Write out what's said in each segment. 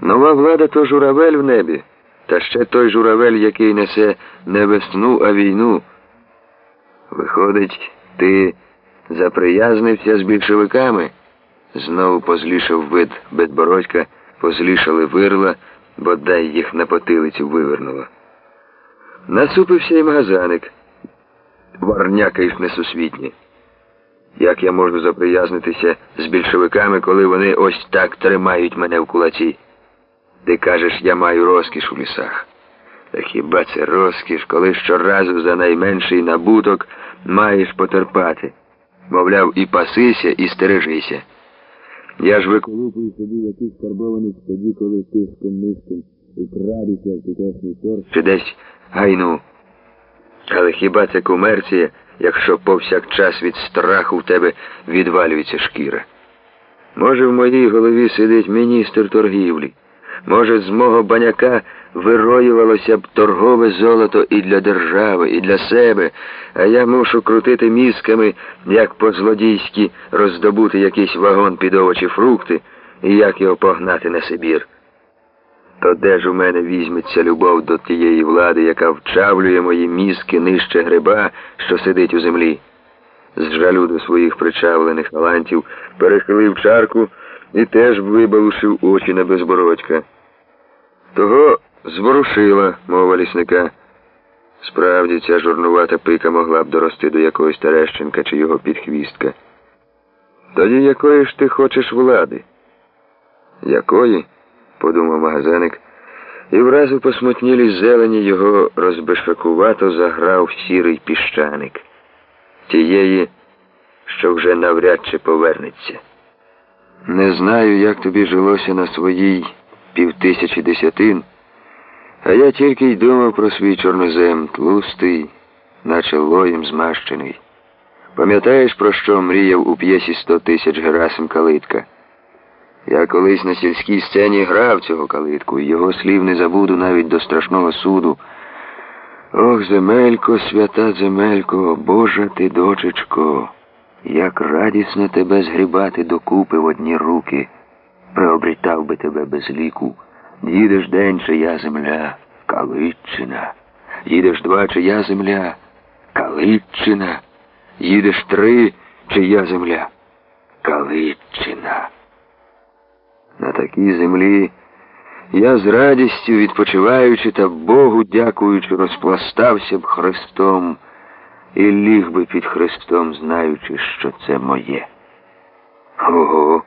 Нова влада то журавель в небі, та ще той журавель, який несе не весну, а війну. Виходить, ти заприязнився з більшовиками? Знову позлішав вид безбородька, позлішали вирла, бодай їх на потилицю вивернуло. Насупився й магазаник. Варнякаєш несусвітні. Як я можу заприязнитися з більшовиками, коли вони ось так тримають мене в кулаці? Ти кажеш, я маю розкіш у лісах. Та хіба це розкіш, коли щоразу за найменший набуток маєш потерпати? Мовляв, і пасися, і стережися. Я ж виколупую собі якийсь карбований тоді, коли тишком нишком украдуся в тутешній торг чи десь гайну. Але хіба це комерція, якщо повсякчас від страху в тебе відвалюється шкіра? Може, в моїй голові сидить міністр торгівлі. Може, з мого баняка вироювалося б торгове золото і для держави, і для себе, а я мушу крутити мізками, як по-злодійськи роздобути якийсь вагон під овочі фрукти і як його погнати на Сибір. То де ж у мене візьметься любов до тієї влади, яка вчавлює мої мізки нижче гриба, що сидить у землі? З жалю до своїх причавлених талантів перехилив чарку і теж вибалушив очі на безбородька. Того зворушила мова лісника. Справді, ця журнувата пика могла б дорости до якогось Терещенка чи його підхвістка. Тоді якої ж ти хочеш влади? Якої? подумав магазаник, і враз у посмутнілій зелені його розбешакувато заграв сірий піщаник. Тієї, що вже навряд чи повернеться. Не знаю, як тобі жилося на своїй півтисячі десятин, а я тільки й думав про свій чорнозем, тлустий, наче лоєм змащений. Пам'ятаєш, про що мріяв у п'єсі сто тисяч Герасим Калитка? Я колись на сільській сцені грав цього калитку, і його слів не забуду навіть до страшного суду. Ох, земелько, свята земелько, Божа ти, дочечко, як радісно тебе згрібати докупи в одні руки, приобрітав би тебе без ліку. Їдеш день, чия земля, Калитчина. Їдеш два, чия земля, Калитчина. Їдеш три, чия земля, Калитчина. На такій землі я з радістю, відпочиваючи та Богу дякуючи, розпластався б Христом і ліг би під Христом, знаючи, що це моє. Ого,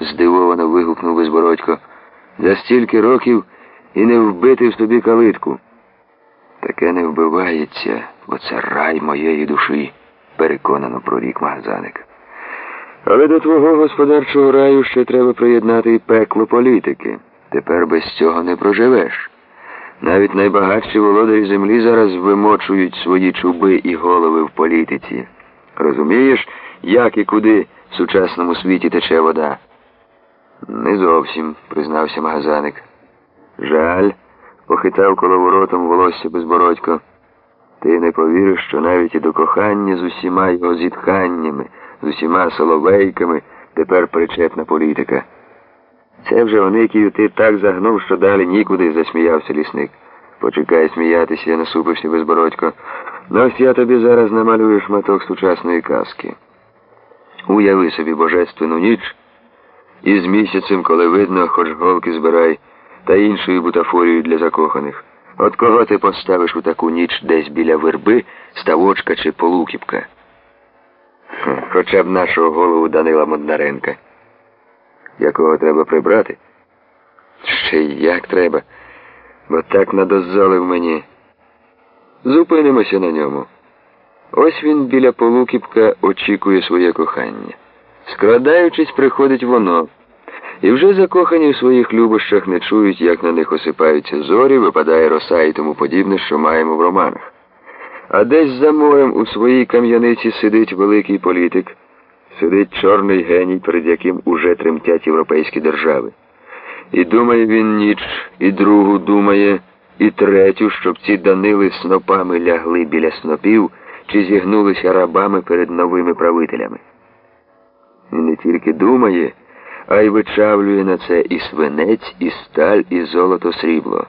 здивовано вигукнув безбородько. За стільки років і не вбити в собі калитку. Таке не вбивається, бо це рай моєї душі, переконано прорік магазаник. Але до твого господарчого раю ще треба приєднати і пекло політики. Тепер без цього не проживеш. Навіть найбагатші володарі землі зараз вимочують свої чуби і голови в політиці. Розумієш, як і куди в сучасному світі тече вода? Не зовсім, признався магазаник. Жаль, похитав коловоротом волосся безбородько. Ти не повіриш, що навіть і до кохання з усіма його зітханнями з усіма соловейками тепер причетна політика. Це вже Оникію ти так загнув, що далі нікуди, засміявся лісник. Почекай сміятися, насупився безбородько. Ну ось я тобі зараз намалюю шматок сучасної казки. Уяви собі божественну ніч, і з місяцем, коли видно, хоч голки збирай, та іншою бутафорією для закоханих. От кого ти поставиш у таку ніч десь біля верби, ставочка чи полукіпка? Хоча б нашого голову Данила Моднаренка. Якого треба прибрати? Ще як треба, бо так надозолив мені. Зупинимося на ньому. Ось він біля полукіпка очікує своє кохання. Скрадаючись, приходить воно. І вже закохані в своїх любощах не чують, як на них осипаються зорі, випадає роса і тому подібне, що маємо в романах. А десь за морем у своїй кам'яниці сидить великий політик, сидить чорний геній, перед яким уже тремтять європейські держави. І думає він ніч, і другу думає, і третю, щоб ці данили снопами лягли біля снопів чи зігнулися рабами перед новими правителями. І не тільки думає, а й вичавлює на це і свинець, і сталь, і золото срібло.